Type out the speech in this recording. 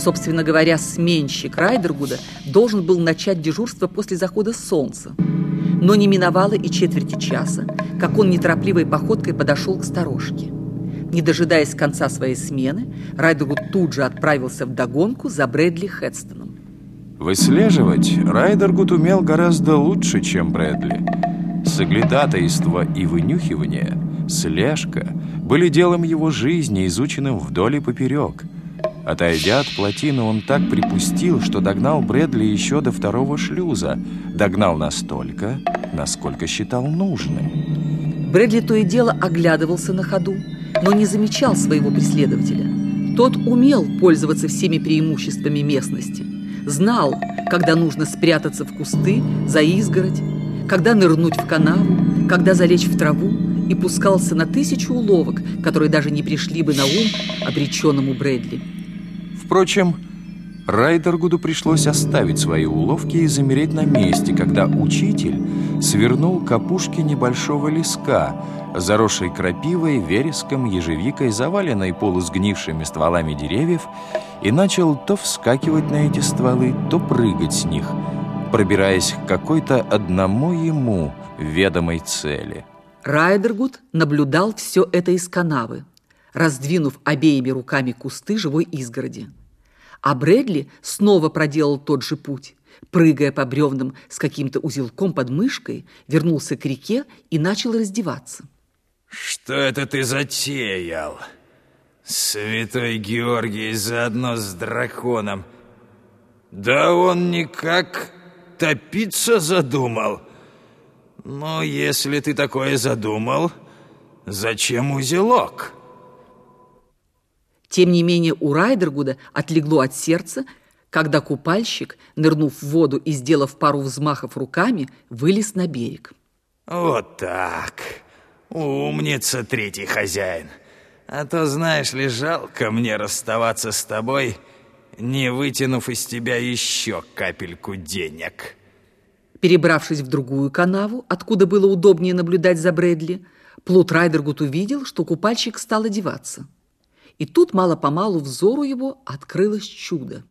Собственно говоря, сменщик Райдергуда должен был начать дежурство после захода солнца. Но не миновало и четверти часа, как он неторопливой походкой подошел к сторожке. Не дожидаясь конца своей смены, Райдергуд тут же отправился в догонку за Брэдли Хедстоном. Выслеживать Райдергуд умел гораздо лучше, чем Брэдли. Соглядатайство и вынюхивание, слежка были делом его жизни, изученным вдоль и поперек. Отойдя от плотины, он так припустил, что догнал Брэдли еще до второго шлюза. Догнал настолько, насколько считал нужным. Брэдли то и дело оглядывался на ходу, но не замечал своего преследователя. Тот умел пользоваться всеми преимуществами местности. Знал, когда нужно спрятаться в кусты, за изгородь, когда нырнуть в канаву, когда залечь в траву и пускался на тысячу уловок, которые даже не пришли бы на ум обреченному Брэдли. Впрочем, Райдергуду пришлось оставить свои уловки и замереть на месте, когда учитель свернул к опушке небольшого леска, заросшей крапивой, вереском, ежевикой, заваленной полусгнившими стволами деревьев, и начал то вскакивать на эти стволы, то прыгать с них, пробираясь к какой-то одному ему ведомой цели. Райдергуд наблюдал все это из канавы, раздвинув обеими руками кусты живой изгороди. А Брэдли снова проделал тот же путь. Прыгая по бревнам с каким-то узелком под мышкой, вернулся к реке и начал раздеваться. «Что это ты затеял? Святой Георгий заодно с драконом. Да он никак топиться задумал. Но если ты такое задумал, зачем узелок?» Тем не менее у Райдергуда отлегло от сердца, когда купальщик, нырнув в воду и сделав пару взмахов руками, вылез на берег. «Вот так. Умница, третий хозяин. А то, знаешь ли, жалко мне расставаться с тобой, не вытянув из тебя еще капельку денег». Перебравшись в другую канаву, откуда было удобнее наблюдать за Брэдли, Плут Райдергут увидел, что купальщик стал одеваться. И тут мало-помалу взору его открылось чудо.